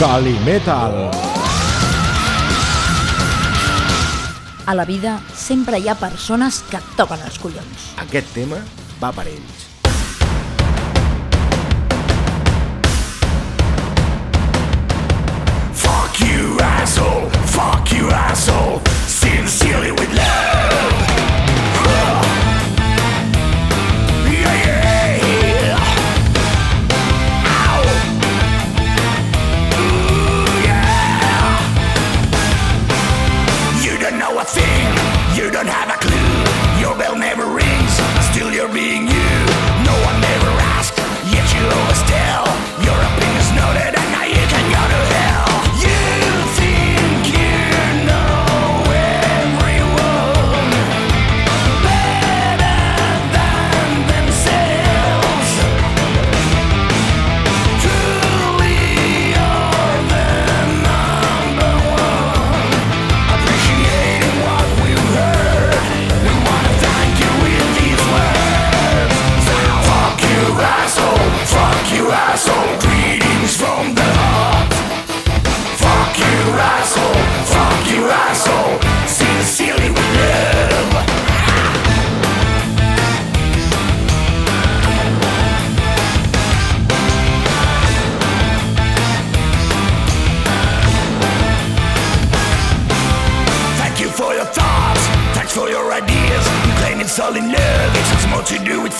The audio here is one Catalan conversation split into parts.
Calimetal. A la vida sempre hi ha persones que et toquen els collons. Aquest tema va per ells. Fuck you, asshole. Fuck you, asshole. Sincerely with love. Don't have a clue. Your bell never rings. Still you're being you.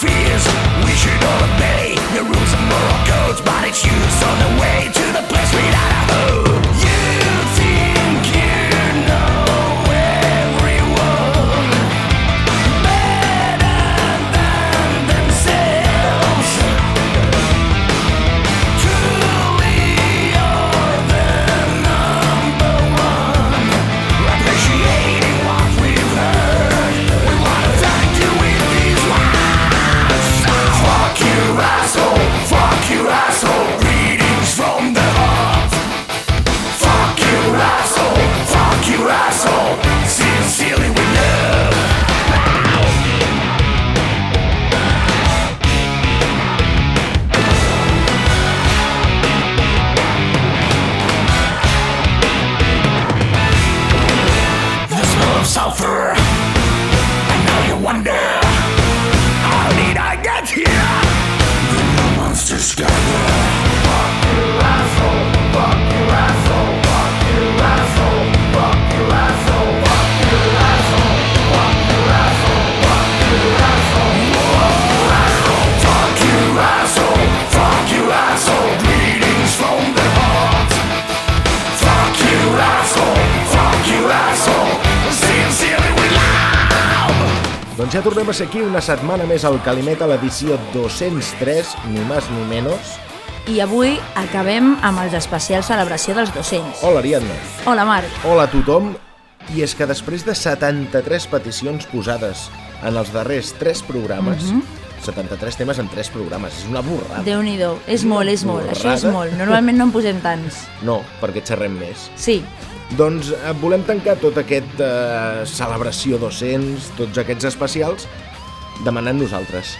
Fears. We should all obey tornem a ser aquí una setmana més al Calimet a l'edició 203, ni més ni menys. I avui acabem amb els especials celebració dels 200. Hola, Ariadna. Hola, Marc. Hola a tothom. I és que després de 73 peticions posades en els darrers 3 programes, Mhm. 73 temes en 3 programes, és una borrada. déu nhi És molt, és molt. Això és molt. Normalment no en posem tants. No, perquè xerrem més. Sí, Doncs eh, volem tancar tot aquest eh, celebració 200, tots aquests especials, demanant nosaltres.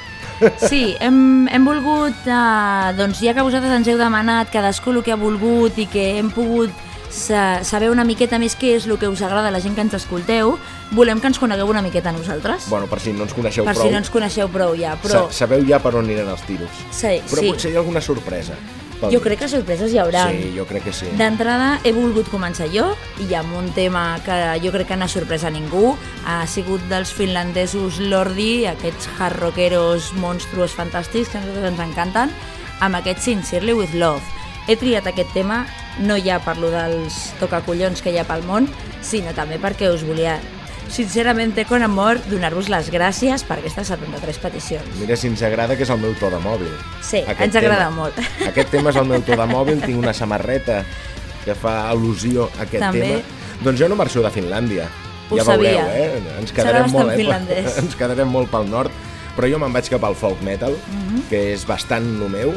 sí, hem, hem volgut, eh, doncs ja que vosaltres ens heu demanat cadascú el que ha volgut i que hem pogut sa saber una miqueta més què és el que us agrada a la gent que ens escolteu, volem que ens conegueu una miqueta a nosaltres. Bueno, per si no ens coneixeu per prou, si no ens coneixeu prou ja, però... sa sabeu ja per on aniran els tiros. Sí, Però sí. potser hi ha alguna sorpresa. Pel Jo crec que sorpreses hi haurà. Sí, jo crec que sí. D'entrada he volgut començar jo i amb un tema que jo crec que no ha sorprès a ningú. Ha sigut dels finlandesos Lordi, aquests hard rockeros monstruos fantàstics que a nosaltres ens encanten, amb aquest Sincerely with Love. He triat aquest tema no ja per lo dels tocacollons que hi ha pel món, sinó també perquè us volia sincerament con amor donar-vos les gràcies per aquestes 73 peticions. Mira si ens agrada que és el meu to de mòbil. Sí, ens agrada molt. Aquest tema és el meu to de mòbil, tinc una samarreta que fa al·lusió a aquest També. tema. Doncs jo no marxo de Finlàndia. Ho ja veureu, sabia. eh? Ens quedarem molt, eh? finlandès. Ens quedarem molt pel nord, però jo me'n vaig cap al folk metal, Mhm. que és bastant el meu,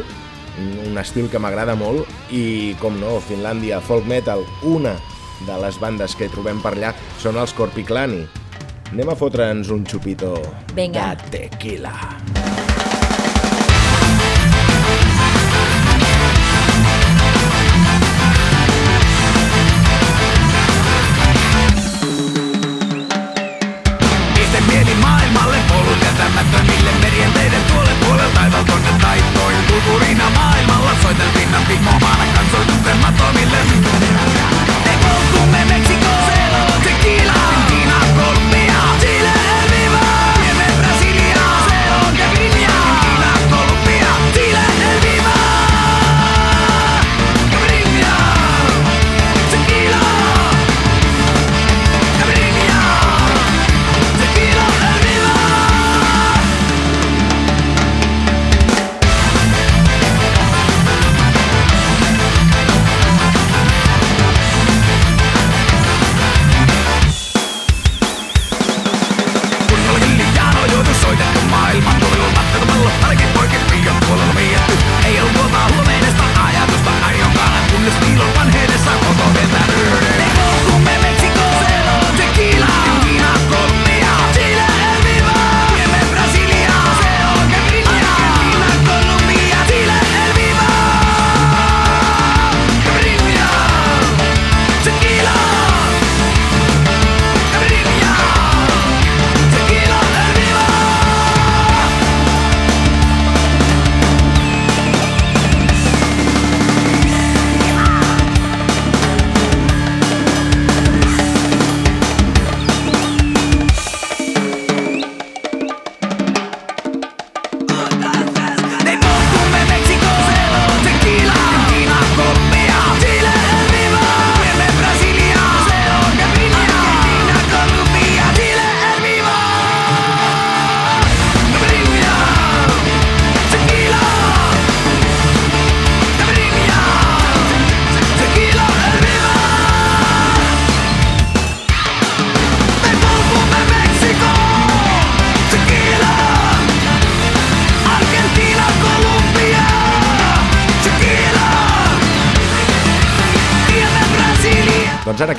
un estil que m'agrada molt, i, com no, Finlàndia, folk metal, una de les bandes que trobem per allà són els Corpiclani. Anem a fotre'ns un xupito Vinga. de tequila. Fuck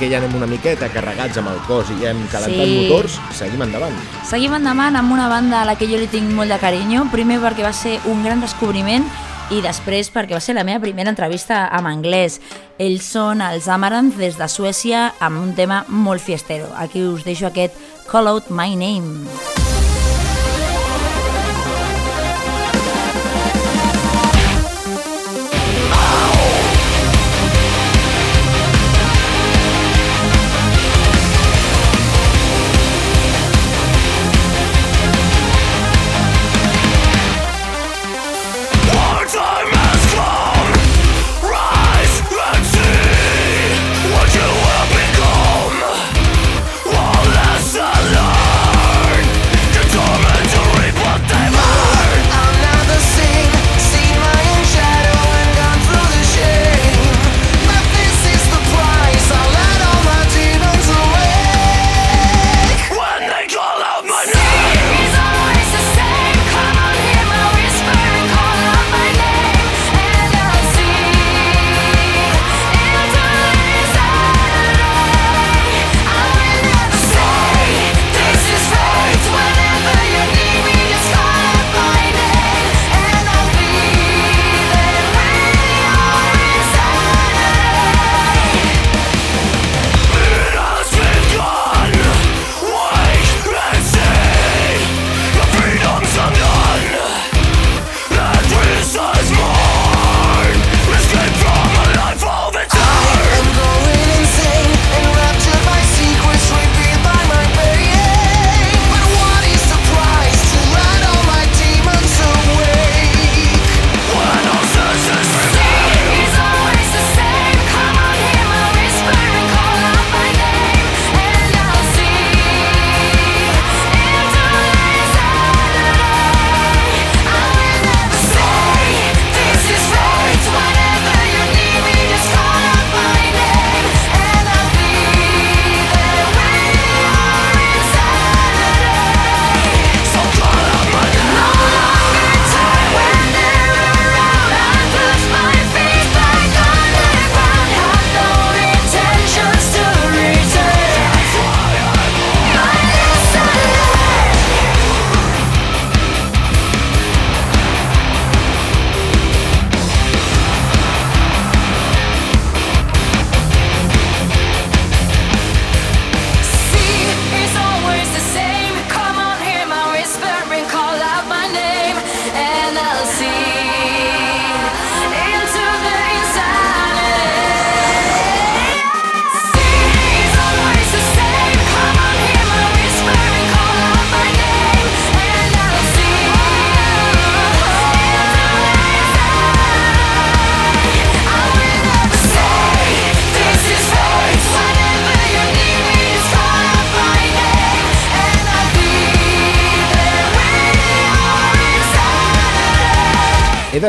que ja anem una miqueta carregats amb el cos i hem calentat sí. motors, seguim endavant. Seguim endavant amb una banda a la que jo li tinc molt de carinyo, primer perquè va ser un gran descobriment i després perquè va ser la meva primera entrevista amb anglès. Ells són els Amaranth des de Suècia amb un tema molt fiestero. Aquí us deixo aquest Call Out My Name.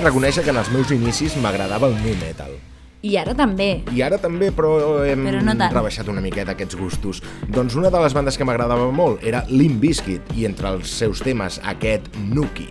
reconèixer que en els meus inicis m'agradava el nu metal. I ara també. I ara també, però hem però no rebaixat una miqueta aquests gustos. Doncs una de les bandes que m'agradava molt era Limp Bizkit i entre els seus temes aquest Nuki.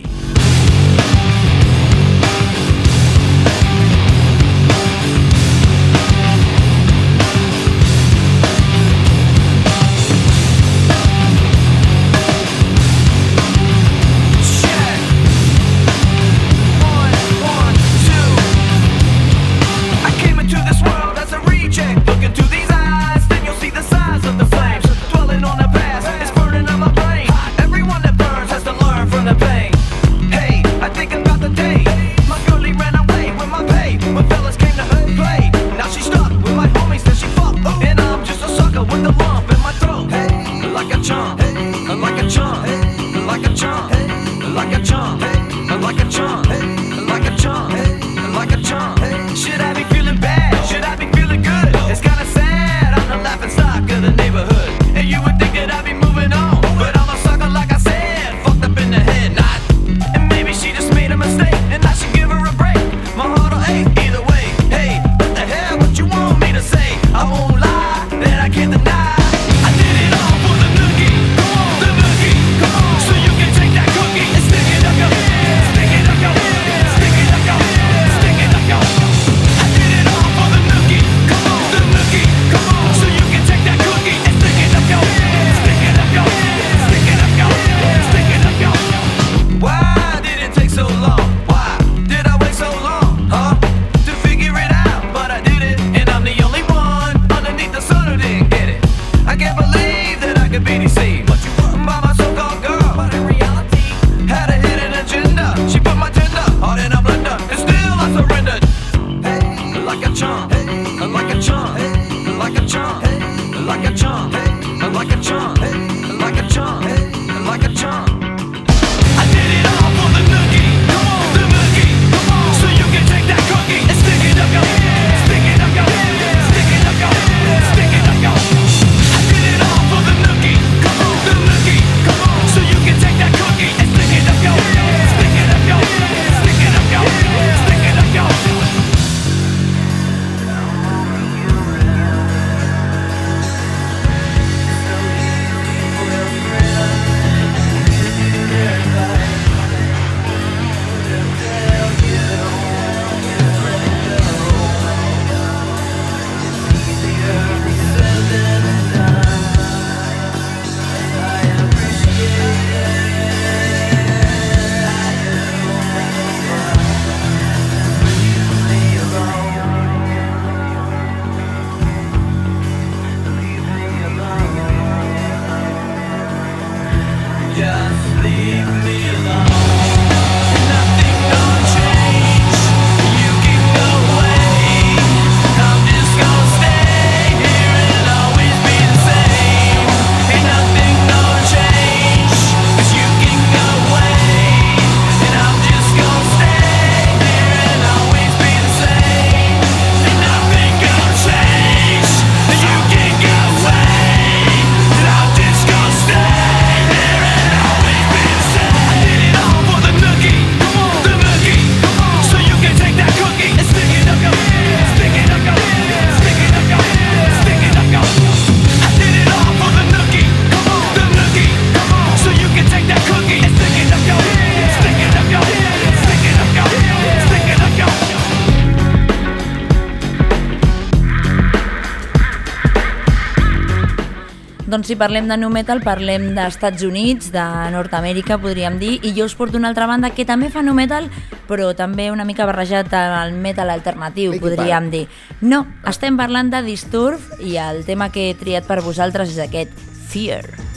doncs si parlem de nu metal parlem d'Estats Units, de Nord-Amèrica podríem dir, i jo us porto una altra banda que també fa nu metal però també una mica barrejat al metal alternatiu Linkin podríem dir. No, estem parlant de Disturb i el tema que he triat per vosaltres és aquest, Fear. Fear.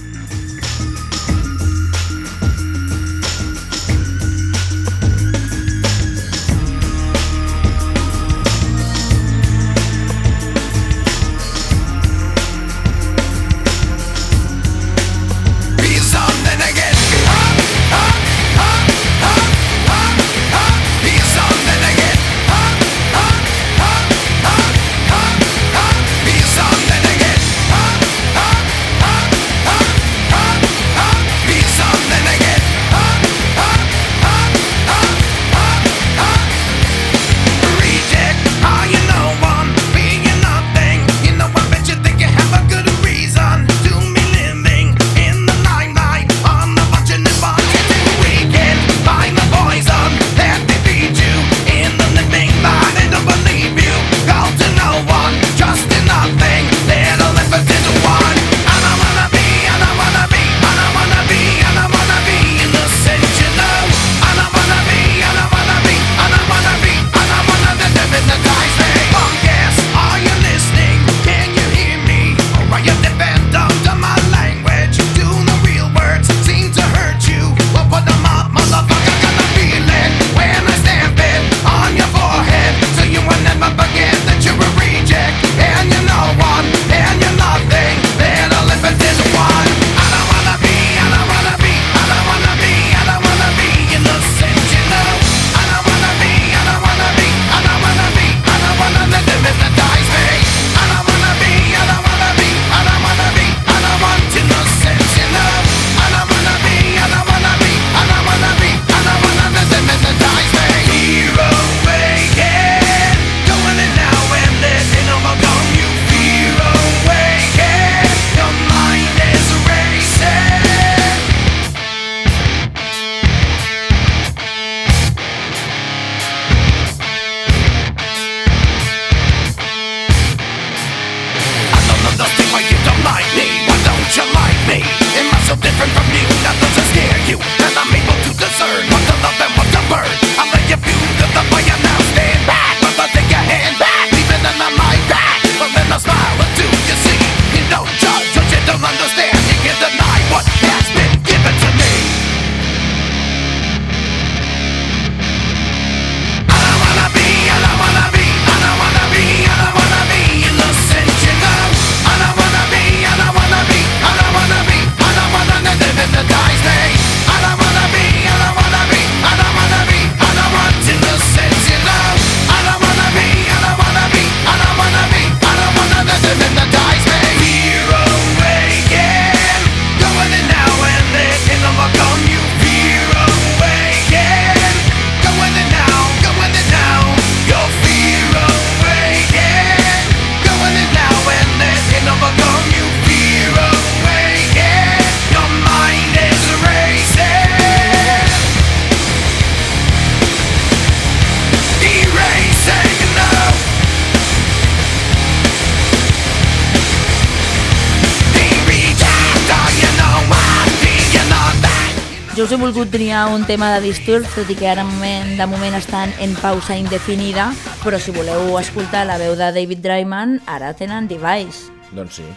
Jo us he volgut triar un tema de Disturb, tot i que ara moment, de moment estan en pausa indefinida, però si voleu escoltar la veu de David Dryman, ara tenen Device. Doncs sí.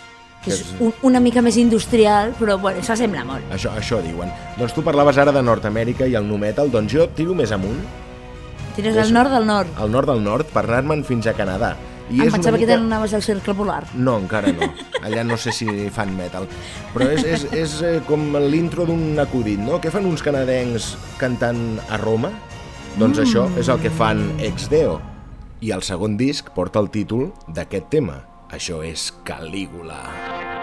Que és un, una mica més industrial, però bueno, s'assembla molt. Això, això diuen. Doncs tu parlaves ara de Nord-Amèrica i el nu metal, doncs jo tiro més amunt. Tires al nord del nord. Al nord del nord, per anar-me'n fins a Canadà. I em és pensava mica... que anaves al cercle polar. No, encara no. Allà no sé si fan metal. Però és, és, és eh, com l'intro d'un acudit, no? Què fan uns canadencs cantant a Roma? Doncs mm. això és el que fan ex Deo. I el segon disc porta el títol d'aquest tema. Això és Calígula. Calígula.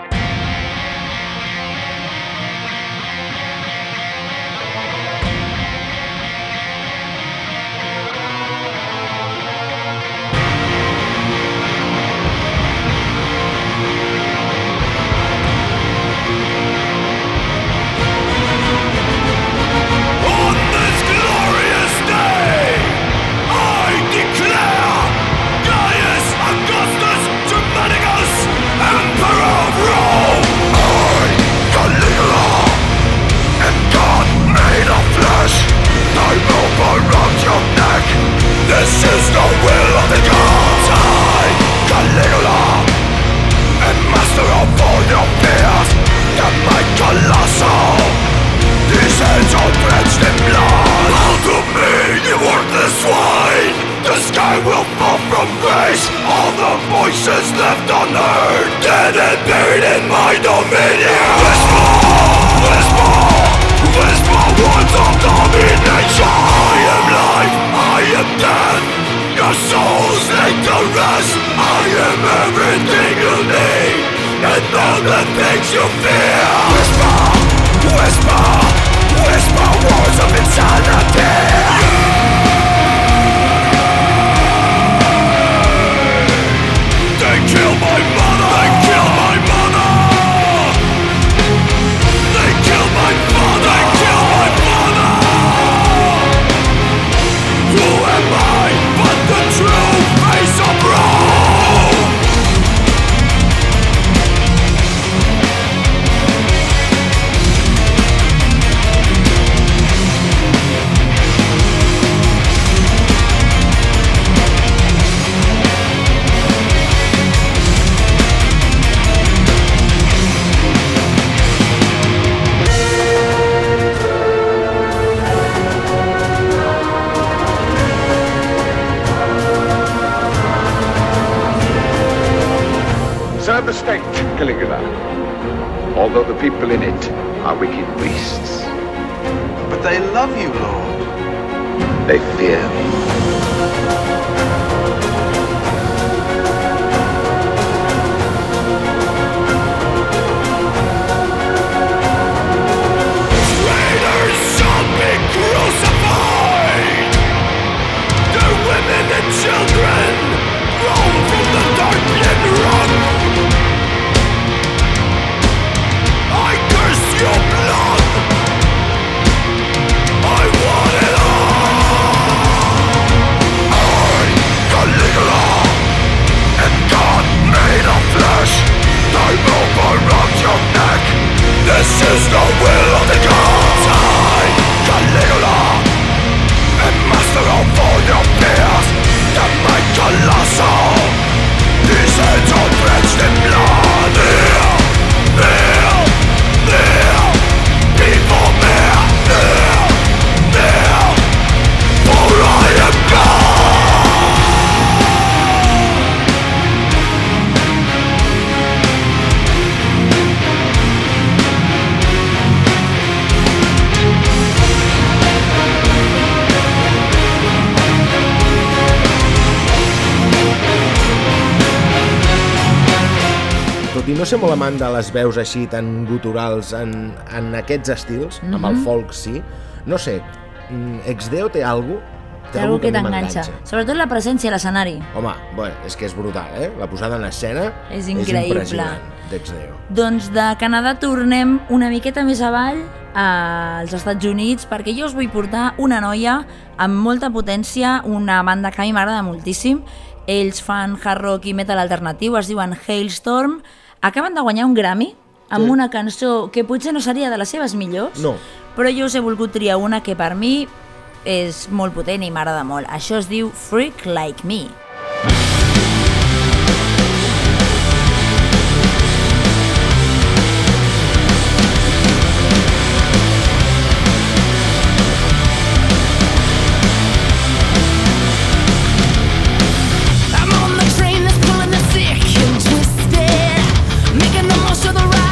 Caligula And master of all your fears The might colossal. These hands are drenched in blood. How to me you work this way The sky will fall from grace. All the voices left on earth, Dead and buried in my dominion. molt amant de les veus així tan guturals en, en aquests estils, mm -hmm. amb el folk sí. No sé, mm, Exdeo té algo té algú que, que t'enganxa. Sobretot la presència a l'escenari. Home, bueno, és que és brutal, eh? La posada en escena és, increïble. és impressionant. Doncs de Canadà tornem una miqueta més avall als Estats Units perquè jo us vull portar una noia amb molta potència, una banda que a mi m'agrada moltíssim. Ells fan hard rock i metal alternatiu, es diuen Hailstorm, acaben de guanyar un Grammy amb sí. una cançó que potser no seria de les seves millors, no. però jo us he volgut triar una que per mi és molt potent i m'agrada molt. Això es diu Freak Like Me. to the right.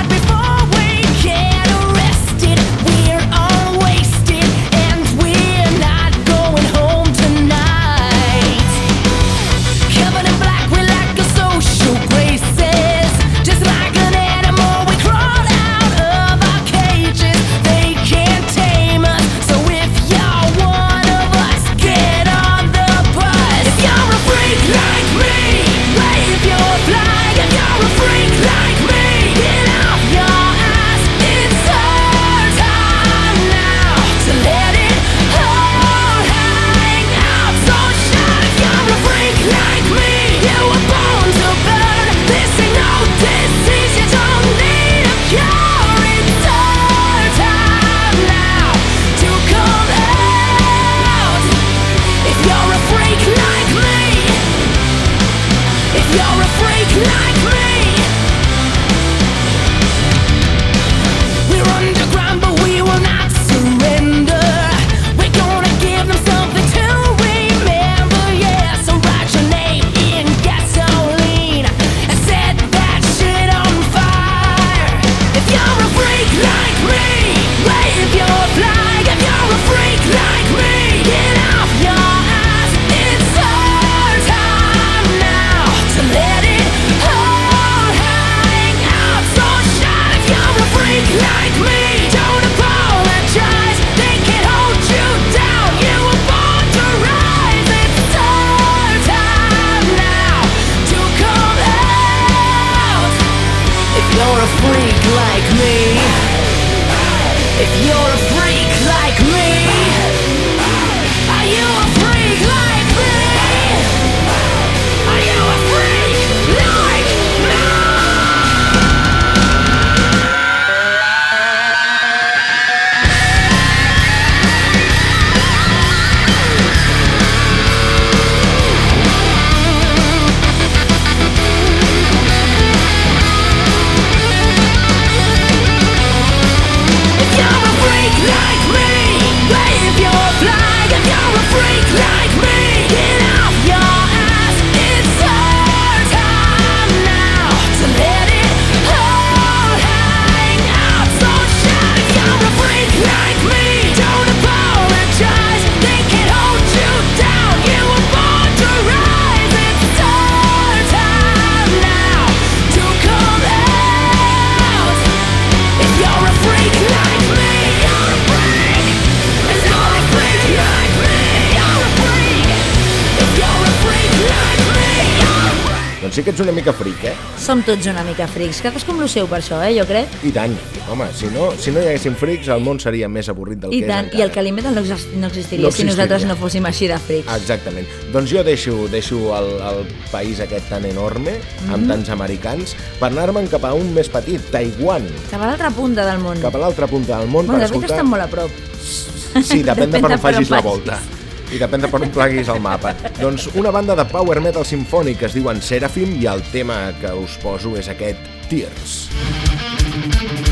Ets una mica fric, eh? Som tots una mica frics, cadascú amb lo seu per això, eh, jo crec. I tant. Home, si no, si no hi haguessin frics, el món seria més avorrit del I que tant, és i el encara. Calimetal no, exis- no existiria No si nosaltres no fóssim així de frics. Exactament. Doncs jo deixo, deixo el, el país aquest tan enorme, amb Mhm. tants americans, per anar-me'n cap a un més petit, Taiwan, Cap a l'altra punta del món. cap a l'altra punta del món Bueno, per de fet escoltar... estan molt a prop. Sí, depèn de per on Depèn de per facis on la vagis. volta. I depèn de per on pleguis el mapa. doncs una banda de power metal sinfònic es diuen Seraphim i el tema que us poso és aquest Tears. I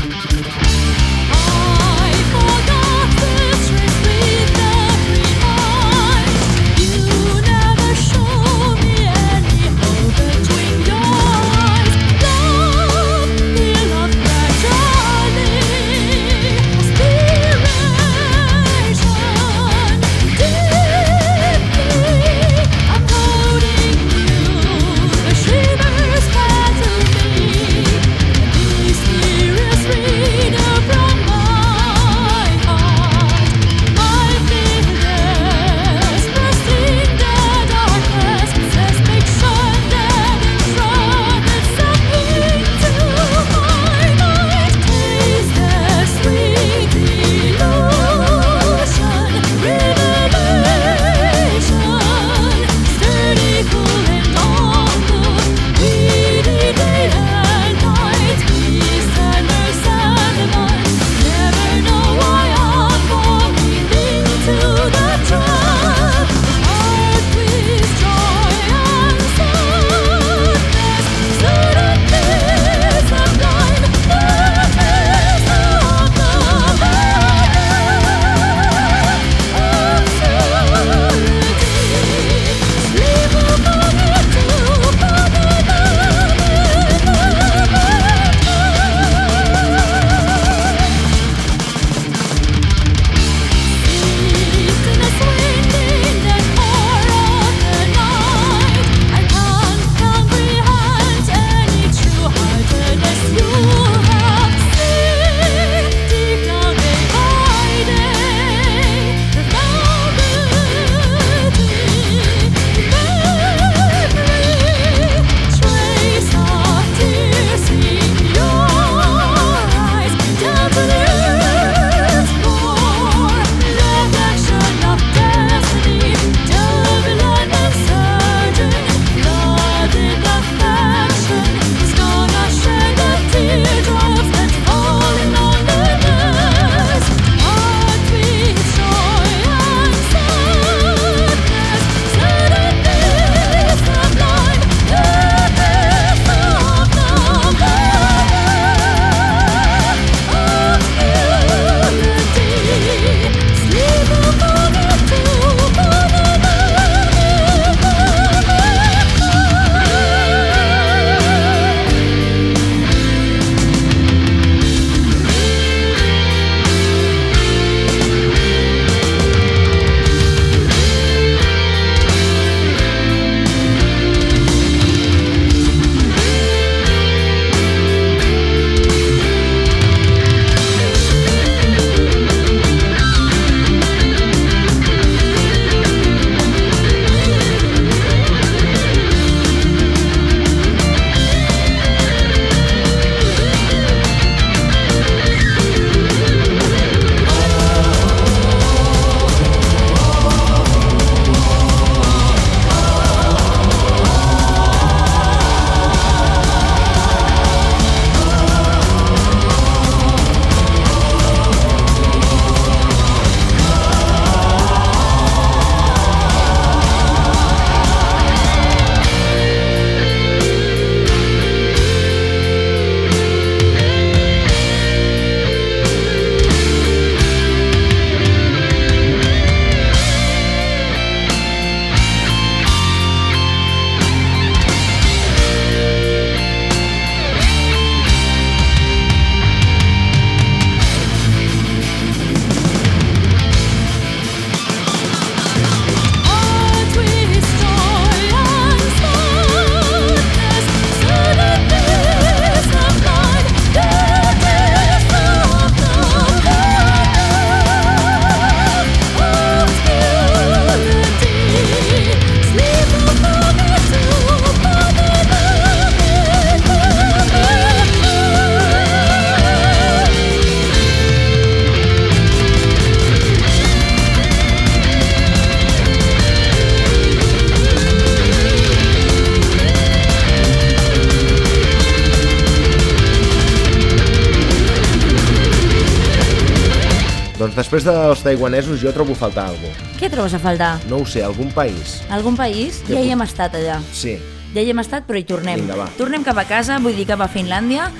després dels taiwanesos jo trobo a faltar alguna cosa. Què trobes a faltar? No ho sé, algun país. Algun país? Ja hi hem estat allà. Sí. Ja hi hem estat, però hi tornem. Vinga, va. Tornem cap a casa, vull dir cap a Finlàndia,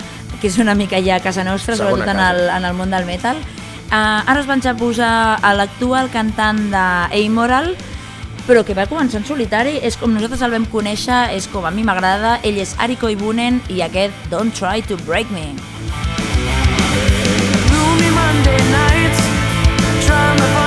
que és una mica ja a casa nostra, Segona sobretot en casa. el, en el món del metal. Uh, ara es van ja posar a l'actual cantant d'Amoral, però que va començar en solitari, és com nosaltres el vam conèixer, és com a mi m'agrada, ell és Ari Koivunen i aquest Don't Try to Break Me. Gloomy Monday nights, on the phone.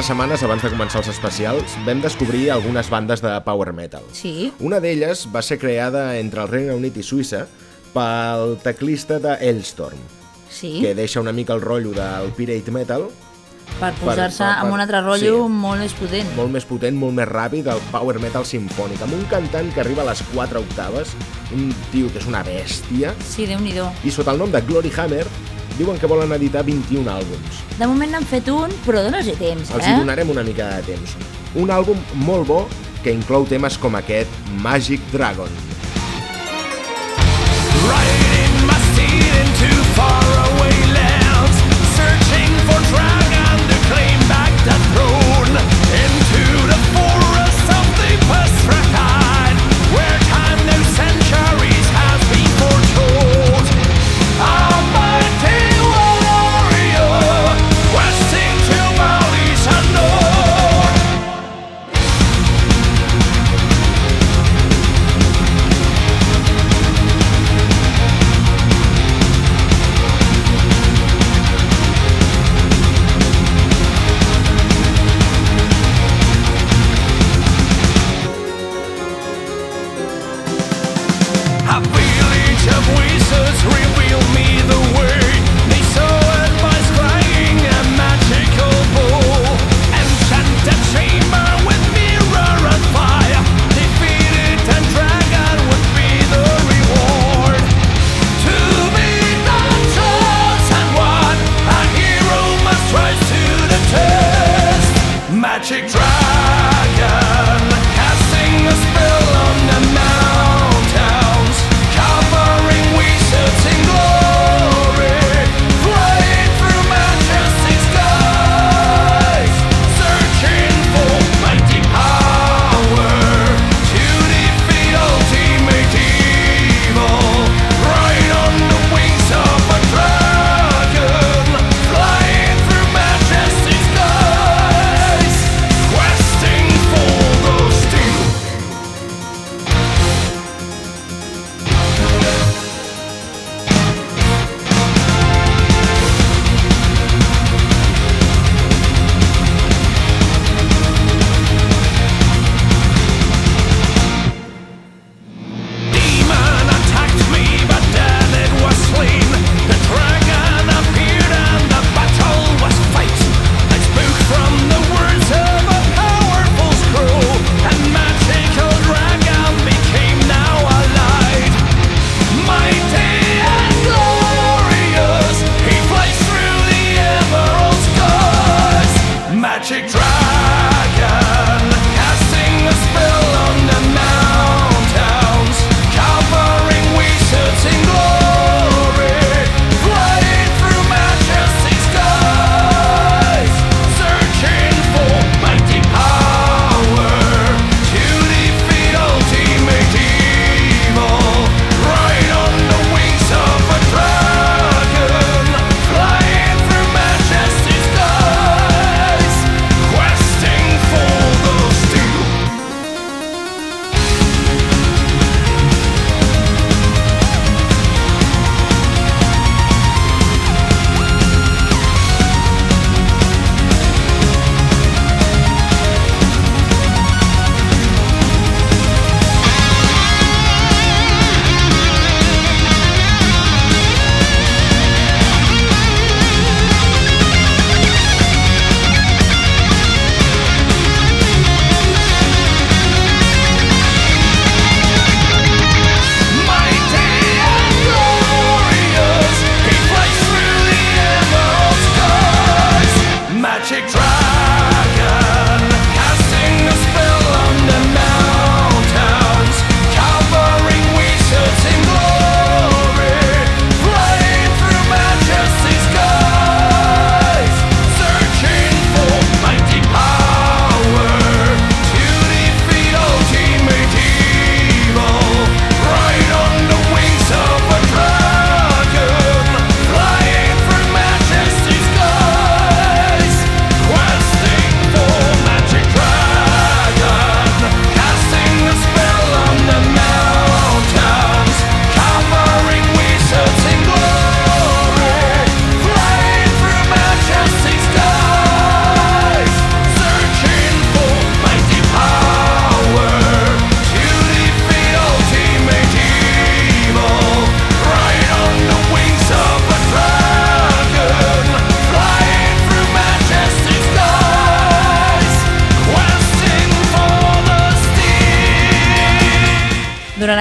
Quatre setmanes, abans de començar els especials, vam descobrir algunes bandes de power metal. Sí, Una d'elles va ser creada entre el Regne Unit i Suïssa pel teclista de Hellstorm, sí, que deixa una mica el rotllo del pirate metal, per posar-se amb un altre rotllo sí. molt més potent. molt més potent, molt més ràpid, el power metal sinfònic, amb un cantant que arriba a les 4 octaves, un tio que és una bèstia, Sí, déu nhi i sota el nom de Glory Hammer diuen que volen editar 21 àlbums. De moment n'han fet un, però dona'ls temps, Els eh? hi donarem una mica de temps. Un àlbum molt bo que inclou temes com aquest Magic Dragon.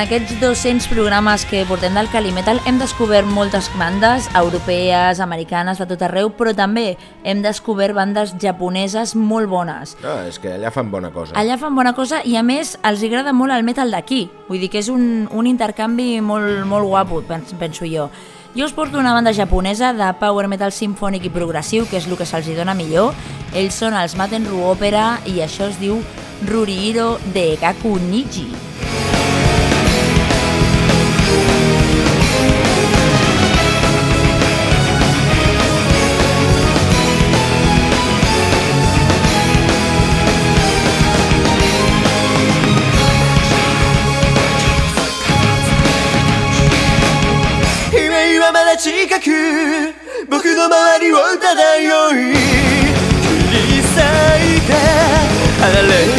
aquests 200 programes que portem del Calimetal hem descobert moltes bandes europees, americanes, de tot arreu, però també hem descobert bandes japoneses molt bones. No, és que allà fan bona cosa. Allà fan bona cosa i a més els agrada molt el metal d'aquí. Vull dir que és un, un intercanvi molt, molt guapo, penso jo. Jo us porto una banda japonesa de power metal sinfònic i progressiu, que és el que se'ls dona millor. Ells són els Matenru Opera i això es diu Ruriro de Ekaku Niji. まだ近く。僕の周りを漂い切り裂いて離れる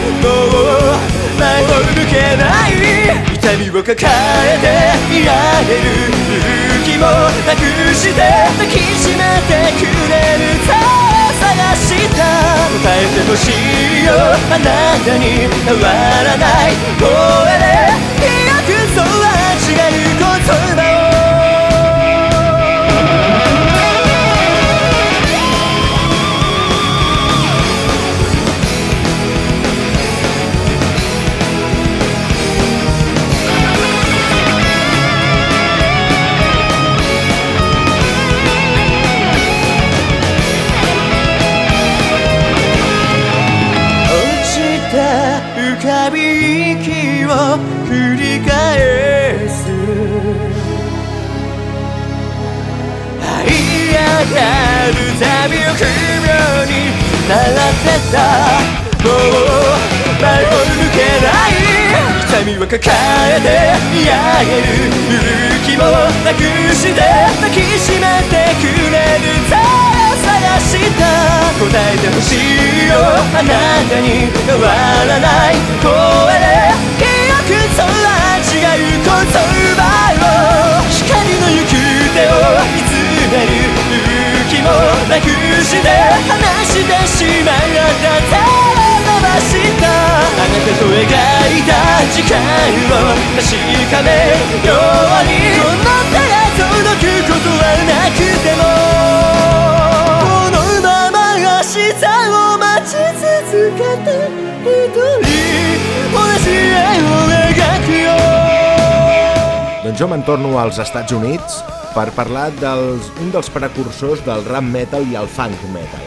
もう前を向けない痛みを抱えていられる勇気もなくして抱きしめてくれる。手探した答えてほしいよ。あなたに変わらない。声で記憶とは違う言葉び息を繰り返す這い上がるたび臆病になってたもう前を向けない痛みを抱えて見上げる勇気もなくして抱きしめてくれるした答えてほしいよあなたに変わらない声で記憶とは違う言葉を光の行く手を見つめる勇気もなくして離してしまった手を伸ばしたあなたと描いた時間を確かめるようにこの手 Doncs jo me'n torno als Estats Units per parlar dels, un dels precursors del rap metal i el funk metal.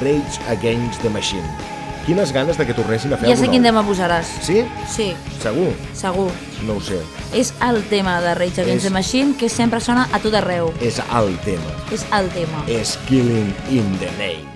Rage Against the Machine. Quines ganes de que tornessin a fer Ja sé quin tema posaràs. Sí? Sí, Segur? segur. No ho sé. És el tema de Rage Against És- the Machine que sempre sona a tot arreu. És el tema. És el tema. És Killing in the Name.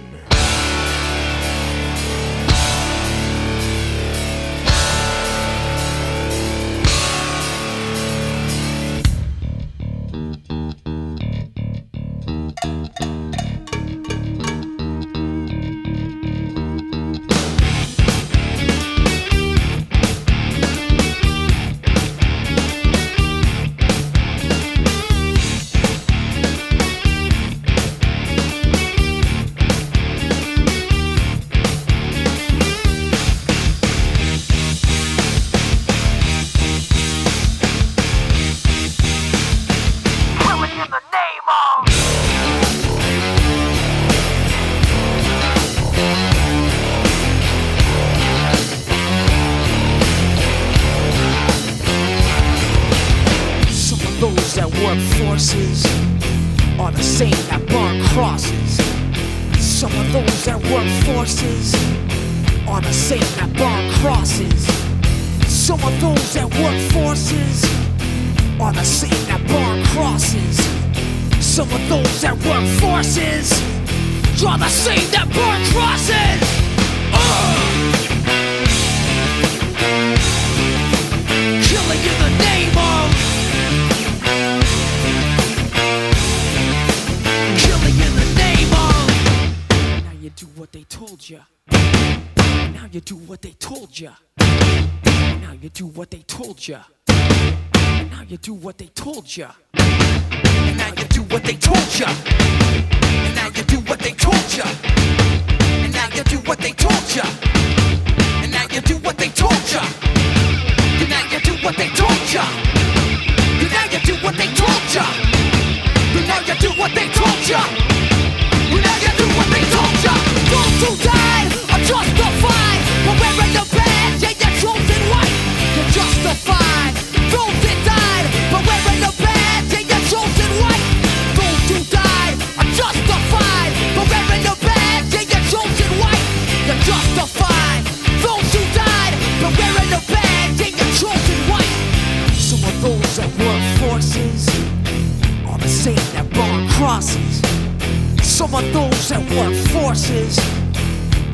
Врача.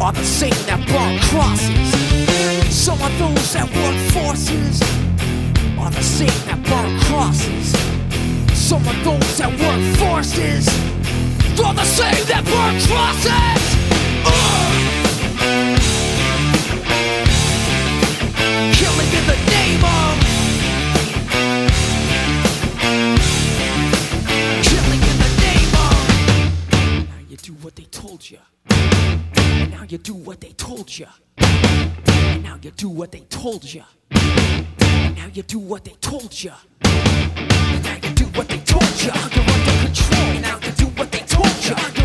Are the same that burn crosses. Some of those that work forces are the same that burn crosses. Some of those that work forces for the same that burn crosses. Now you do what they told you. And now you do what they told you. And now you do what they told you. And now you do what they told you. You're under control. And now you do what they told you.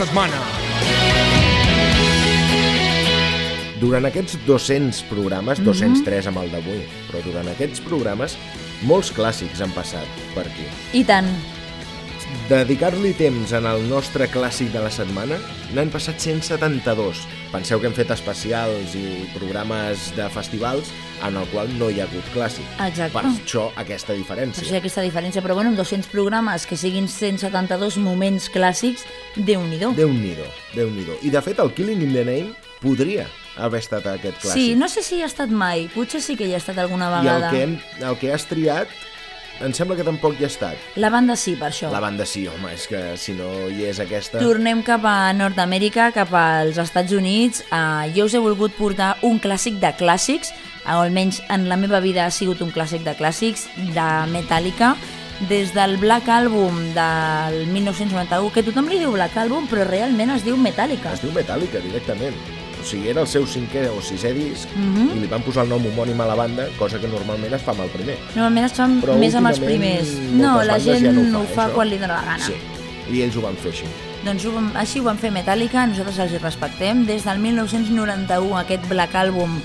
Setmana. Durant aquests 200 programes, 203 amb el d'avui, però durant aquests programes, molts clàssics han passat per aquí. I tant. Dedicar-li temps en el nostre clàssic de la setmana n'han passat 172. Penseu que hem fet especials i programes de festivals en el qual no hi ha hagut clàssic. Exacte. Per això aquesta diferència. sigui, aquesta diferència, però bueno, amb 200 programes que siguin 172 moments clàssics, Déu-n'hi-do. Déu-n'hi-do, déu nhi I de fet el Killing in the Name podria haver estat aquest clàssic. Sí, no sé si hi ha estat mai, potser sí que hi ha estat alguna I el vegada. que, hem, el que has triat em sembla que tampoc hi ha estat. La banda sí, per això. La banda sí, home, és que si no hi és aquesta... Tornem cap a Nord-Amèrica, cap als Estats Units. Uh, jo us he volgut portar un clàssic de clàssics, o almenys en la meva vida ha sigut un clàssic de clàssics, de Metallica, des del Black Album del 1991, que tothom li diu Black Album, però realment es diu Metallica. Es diu Metallica, directament. O sigui, era el seu cinquè o sisè disc Mhm. i li van posar el nom homònim a la banda, cosa que normalment es fa amb el primer. Normalment es fan Però més amb els primers. No, la gent ja no ho ho fa, fa això. quan li dóna la gana. Sí, i ells ho van fer així. Doncs ho, així ho van fer Metallica, nosaltres els hi respectem. Des del 1991, aquest Black Album,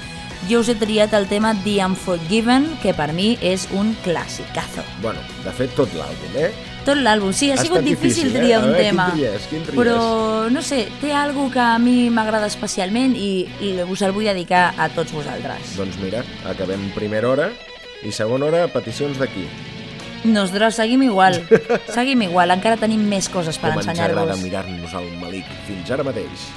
jo us he triat el tema The Unforgiven, que per mi és un clàssicazo. Bueno, de fet, tot l'àlbum, eh? Tot l'àlbum, sí, ha, Ha sigut difícil, difícil, eh? triar un veure, tema. quin tries, quin tries? Però, no sé, té algo que a mi m'agrada especialment i, i us el vull dedicar a tots vosaltres. Doncs mira, acabem primera hora i segona hora peticions d'aquí. Nostres, seguim igual, seguim igual, encara tenim més coses per Com ens agrada ensenyar-vos. mirar-nos al malic fins ara mateix.